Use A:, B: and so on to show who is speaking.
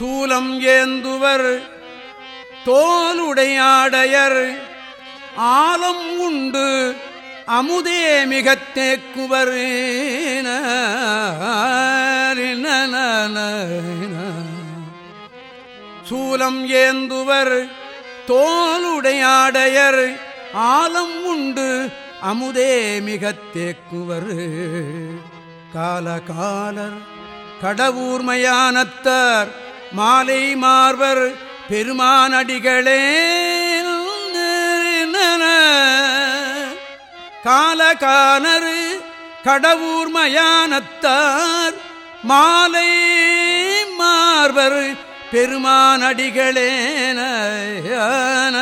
A: சூலம் ஏந்துவர் தோலுடையாடையர் ஆலம் உண்டு அமுதே மிகத் தேக்குவர் சூலம் ஏந்துவர் தோலுடையாடையர் ஆலம் உண்டு அமுதே மிகத் தேக்குவர். காலகாலர் கடவுர்மயானத்தார் மாலை மார்வர் பெருமானடிகளே காலகாலர் கடவுர் மயானத்தார் மாலை மார்வர் பெருமானடிகளேன ஏன